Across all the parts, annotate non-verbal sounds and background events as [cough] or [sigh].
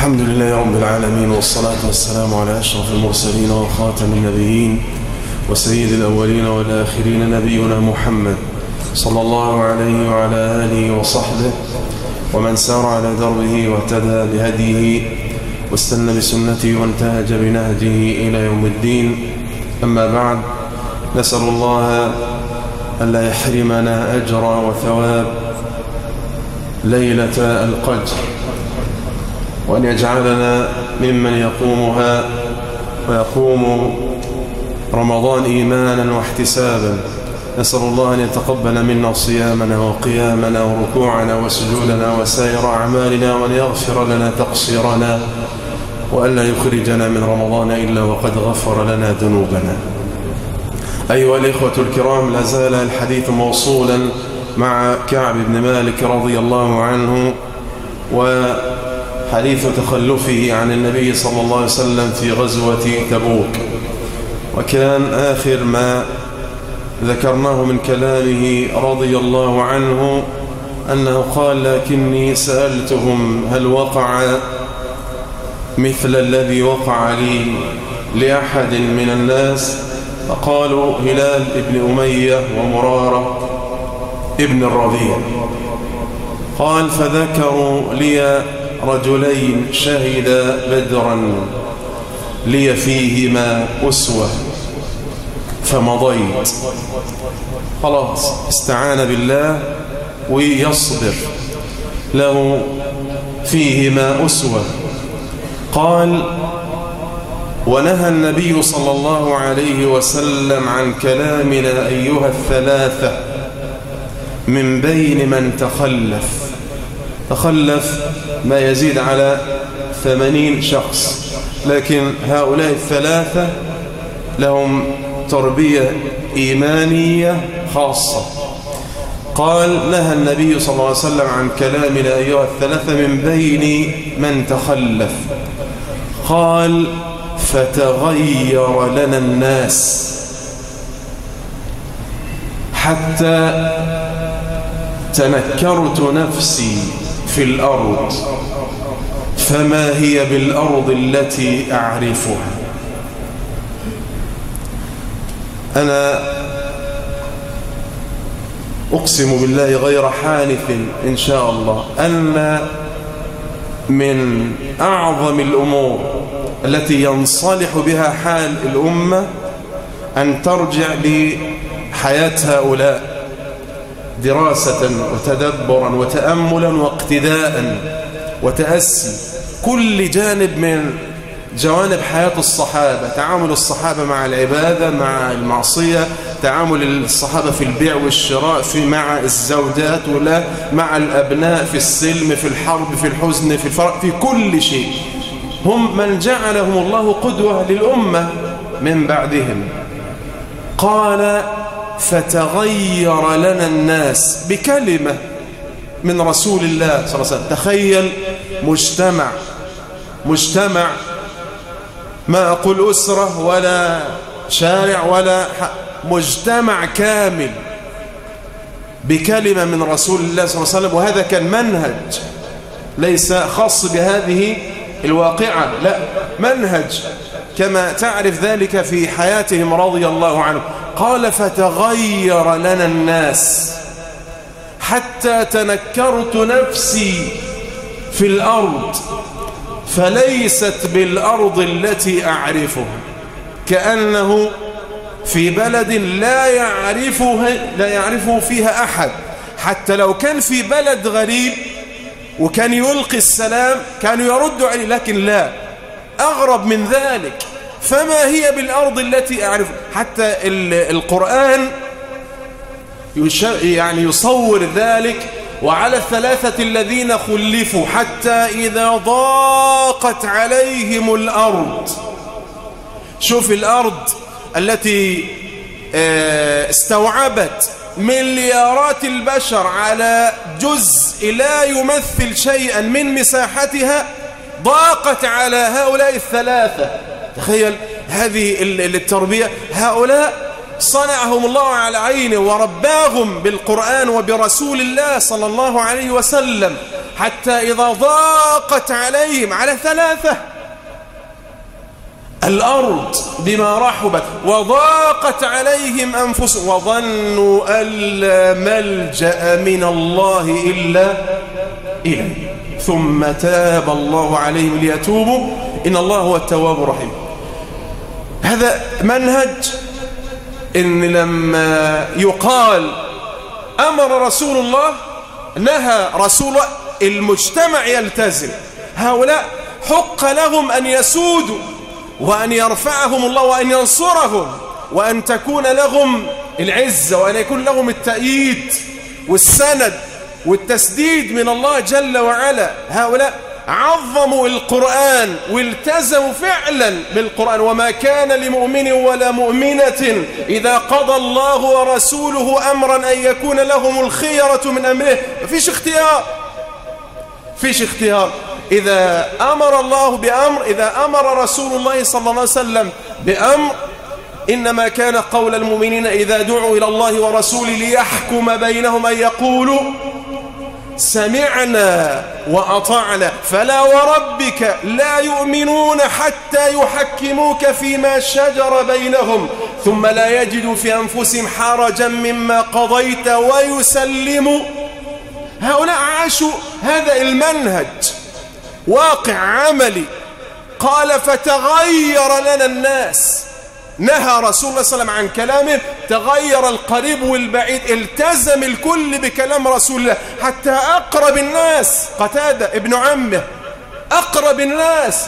الحمد لله رب العالمين والصلاة والسلام على أشرف المرسلين وخاتم النبيين وسيد الأولين والآخرين نبينا محمد صلى الله عليه وعلى آله وصحبه ومن سار على دربه واهتدى بهديه واستنى بسنته وانتهج بنهجه إلى يوم الدين. أما بعد نسأل الله ألا يحرمنا أجر وثواب ليلة القدر. وأن يجعلنا ممن يقومها ويقوم رمضان إيمانا واحتسابا. نسأل الله أن يتقبل منا صيامنا وقيامنا وركوعنا وسجودنا وسائر أعمالنا وأن يغفر لنا تقصيرنا وألا يخرجنا من رمضان إلا وقد غفر لنا ذنوبنا. أيها الإخوة الكرام لا زال الحديث موصولا مع كعب بن مالك رضي الله عنه وحديث تخلفه عن النبي صلى الله عليه وسلم في غزوة تبوك. وكان آخر ما ذكرناه من كلامه رضي الله عنه أنه قال لكني سألتهم هل وقع مثل الذي وقع لي لأحد من الناس؟ فقالوا هلال ابن أمية ومرارة ابن الربيع. قال فذكروا لي رجلين شهد بدرا لي فيهما أسوة. فمضيت. خلاص استعان بالله ويصبر. له فيهما أسوة. قال ونهى النبي صلى الله عليه وسلم عن كلامنا أيها الثلاثة من بين من تخلف. تخلف ما يزيد على ثمانين شخص. لكن هؤلاء الثلاثة لهم تربية إيمانية خاصة. قال نهى النبي صلى الله عليه وسلم عن كلامنا أيها الثلاثة من بين من تخلف. قال فتغير لنا الناس حتى تنكرت نفسي. في الأرض فما هي بالأرض التي أعرفها؟ أنا أقسم بالله غير حانث إن شاء الله أن من أعظم الأمور التي ينصلح بها حال الأمة أن ترجع لحياة هؤلاء. دراسة وتدبرا وتأملا واقتداء وتأسي. كل جانب من جوانب حياة الصحابة تعامل الصحابة مع العبادة مع المعصية تعامل الصحابة في البيع والشراء في مع الزوجات ولا مع الأبناء في السلم في الحرب في الحزن في الفرق في كل شيء. هم من جعلهم الله قدوة للأمة من بعدهم. قال فتغير لنا الناس بكلمة من رسول الله صلى الله عليه وسلم. تخيل مجتمع مجتمع ما أقول أسرة ولا شارع ولا مجتمع كامل بكلمة من رسول الله صلى الله عليه وسلم. وهذا كان منهج ليس خاص بهذه الواقعة لا منهج كما تعرف ذلك في حياتهم رضي الله عنه قال فتغير لنا الناس حتى تنكرت نفسي في الأرض فليست بالأرض التي أعرفها. كأنه في بلد لا يعرفه لا يعرفه فيها أحد. حتى لو كان في بلد غريب وكان يلقي السلام كانوا يردوا عليه لكن لا. أغرب من ذلك فما هي بالأرض التي أعرف. حتى القرآن يعني يصور ذلك وعلى الثلاثة الذين خلفوا حتى إذا ضاقت عليهم الأرض. شوف الأرض التي استوعبت مليارات البشر على جزء لا يمثل شيئا من مساحتها ضاقت على هؤلاء الثلاثة. تخيل هذه التربية. هؤلاء صنعهم الله على عينه ورباهم بالقرآن وبرسول الله صلى الله عليه وسلم حتى إذا ضاقت عليهم على ثلاثة. الأرض بما رحبت وضاقت عليهم أنفسهم وظنوا أن لا ملجأ من الله إلا إليه. ثم تاب الله عليهم ليتوبوا. إن الله هو التواب الرحيم. هذا منهج إن لما يقال أمر رسول الله نهى رسول المجتمع يلتزم. هؤلاء حق لهم أن يسودوا وأن يرفعهم الله وأن ينصرهم وأن تكون لهم العزة وأن يكون لهم التأييد والسند والتسديد من الله جل وعلا. هؤلاء عظموا القرآن والتزموا فعلا بالقرآن. وما كان لمؤمن ولا مؤمنة إذا قضى الله ورسوله أمرا أن يكون لهم الخيرة من أمره. فيش اختيار. فيش اختيار. إذا أمر الله بأمر إذا أمر رسول الله صلى الله عليه وسلم بأمر إنما كان قول المؤمنين إذا دعوا إلى الله ورسوله ليحكم بينهم أن يقولوا سمعنا وأطعنا. فلا وربك لا يؤمنون حتى يحكموك فيما شجر بينهم ثم لا يجدوا في أنفسهم حرجا مما قضيت ويسلموا هؤلاء عاشوا هذا المنهج واقع عملي. قال فتغير لنا الناس. نهى رسول الله صلى الله عليه وسلم عن كلامه تغير القريب والبعيد التزم الكل بكلام رسول الله حتى أقرب الناس قتادة ابن عمه أقرب الناس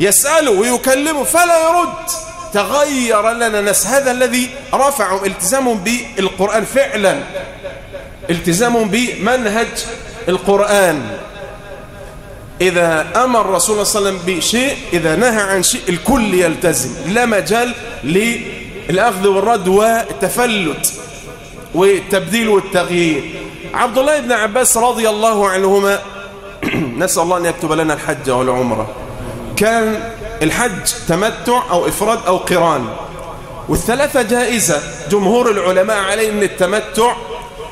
يسأله ويكلمه فلا يرد. تغير لنا ناس هذا الذي رفعهم التزامهم بالقرآن فعلا التزامهم بمنهج القرآن. إذا أمر رسول الله صلى الله عليه وسلم بشيء إذا نهى عن شيء الكل يلتزم. لا مجال للأخذ والرد والتفلت والتبديل والتغيير. عبد الله بن عباس رضي الله عنهما [clears throat] نسأل الله أن يكتب لنا الحج والعمرة. كان الحج تمتع أو إفراد أو قران. والثلاثة جائزة. جمهور العلماء عليه أن التمتع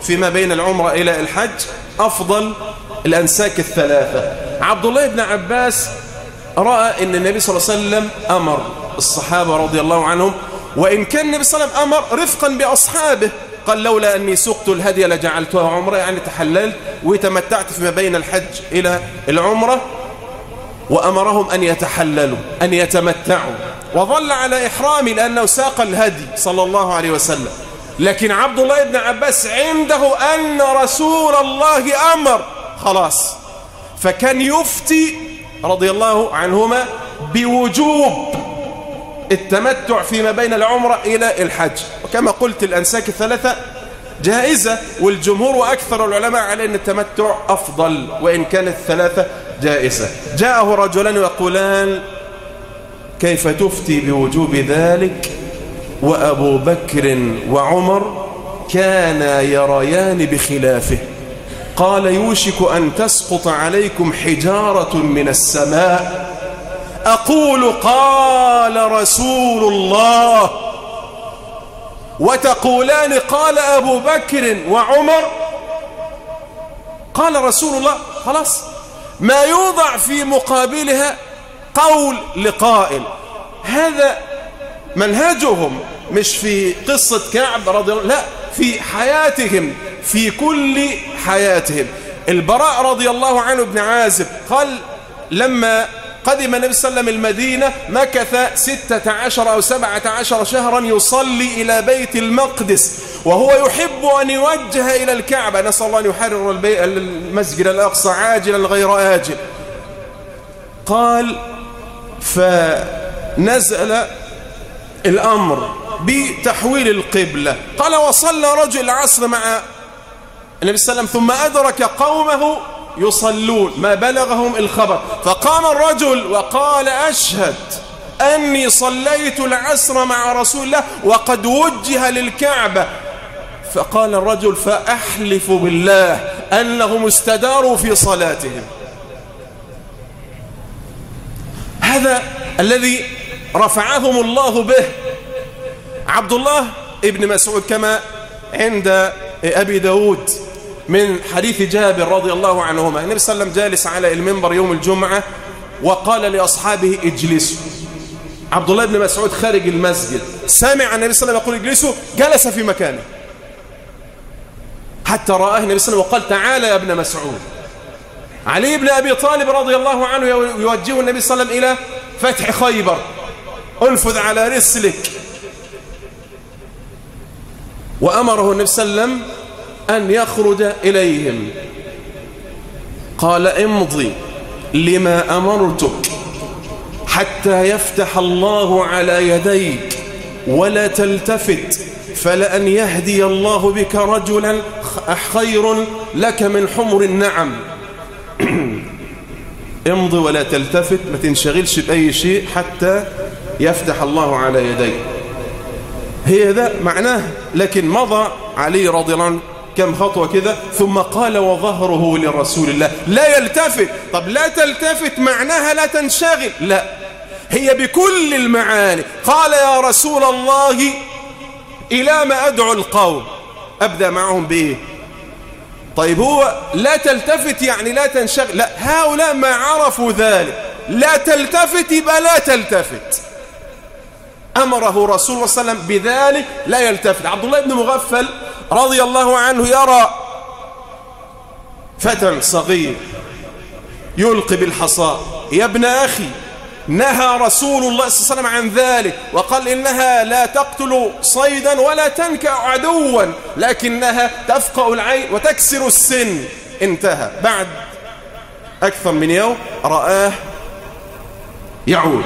فيما بين العمرة إلى الحج أفضل الأنساك الثلاثة. عبد الله بن عباس رأى أن النبي صلى الله عليه وسلم أمر الصحابة رضي الله عنهم وإن كان النبي صلى الله عليه وسلم أمر رفقا بأصحابه قال لولا أني سقت الهدي لجعلتها عمرة يعني تحللت وتمتعت فيما بين الحج إلى العمرة وأمرهم أن يتحللوا أن يتمتعوا. وظل على إحرامي لأنه ساق الهدي صلى الله عليه وسلم. لكن عبد الله بن عباس عنده أن رسول الله أمر. خلاص. فكان يفتي رضي الله عنهما بوجوب التمتع فيما بين العمرة إلى الحج. وكما قلت الأنساك الثلاثة جائزة والجمهور وأكثر العلماء على أن التمتع أفضل وإن كانت الثلاثة جائزة. جاءه رجلان يقولان كيف تفتي بوجوب ذلك؟ وأبو بكر وعمر كانا يريان بخلافه. قال يوشك أن تسقط عليكم حجارة من السماء. أقول قال رسول الله. وتقولان قال أبو بكر وعمر. قال رسول الله خلاص. ما يوضع في مقابلها قول لقائل. هذا منهجهم مش في قصة كعب رضي الله لا في حياتهم. في كل حياتهم. البراء رضي الله عنه ابن عازب قال لما قدم النبي صلى الله عليه وسلم المدينة مكث ستة عشر أو سبعة عشر شهرا يصلي إلى بيت المقدس وهو يحب أن يوجه إلى الكعبة. نسأل الله أن يحرر المسجد الأقصى عاجلا غير آجل. قال فنزل الأمر بتحويل القبلة. قال وصلى رجل العصر مع النبي صلى الله عليه وسلم ثم أدرك قومه يصلون ما بلغهم الخبر. فقام الرجل وقال أشهد أني صليت العصر مع رسول الله وقد وجه للكعبة. فقال الرجل فأحلف بالله أنهم استداروا في صلاتهم. هذا الذي رفعهم الله به عبد الله ابن مسعود كما عند أبي داود. من حديث جابر رضي الله عنهما. النبي صلى الله عليه وسلم جالس على المنبر يوم الجمعة وقال لأصحابه اجلسوا. عبد الله بن مسعود خارج المسجد. سمع النبي صلى الله عليه وسلم يقول اجلسوا جلس في مكانه. حتى رآه النبي صلى الله عليه وسلم وقال تعالى يا ابن مسعود. علي بن أبي طالب رضي الله عنه يوجه النبي صلى الله عليه وسلم إلى فتح خيبر. أنفذ على رسلك. وأمره النبي صلى الله عليه وسلم أن يخرج إليهم. قال امضي لما أمرتك حتى يفتح الله على يديك ولا تلتفت فلأن يهدي الله بك رجلا خير لك من حمر النعم. [clears throat] امضي ولا تلتفت ما تنشغلش بأي شيء حتى يفتح الله على يديك. هي ده معناه لكن مضى علي رضي الله عنه كم خطوة كده ثم قال وظهره لرسول الله. لا يلتفت. طب لا تلتفت معناها لا تنشغل. لا. هي بكل المعاني. قال يا رسول الله إلى ما أدعو القوم. أبدأ معهم بإيه؟ طيب هو لا تلتفت يعني لا تنشغل. لا. هؤلاء ما عرفوا ذلك. لا تلتفت يبقى لا تلتفت. أمره رسول الله صلى الله عليه وسلم بذلك لا يلتفت. عبد الله بن مغفل رضي الله عنه يرى فتى صغير يلقي بالحصى يا ابن أخي نهى رسول الله صلى الله عليه وسلم عن ذلك وقال إنها لا تقتل صيدا ولا تنكأ عدوا لكنها تفقأ العين وتكسر السن. انتهى. بعد أكثر من يوم رآه يعود.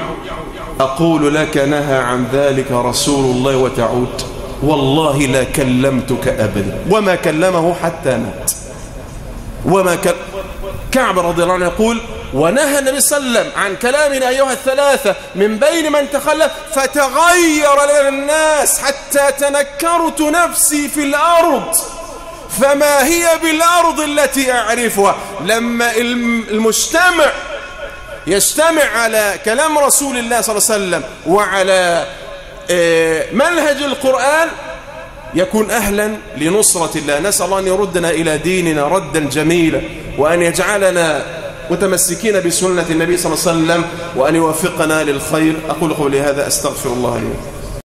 أقول لك نهى عن ذلك رسول الله وتعود. والله لا كلمتك أبدا. وما كلمه حتى مات. وما كلم كعب رضي الله عنه يقول ونهى النبي صلى الله عليه وسلم عن كلامنا أيها الثلاثة من بين من تخلف فتغير لنا الناس حتى تنكرت نفسي في الأرض. فما هي بالأرض التي أعرفها؟ لما المجتمع يجتمع على كلام رسول الله صلى الله عليه وسلم وعلى منهج القرآن يكون أهلا لنصرة الله. نسأل الله أن يردنا إلى ديننا ردا جميلا وأن يجعلنا متمسكين بسنة النبي صلى الله عليه وسلم وأن يوفقنا للخير. أقول قولي هذا أستغفر الله لي.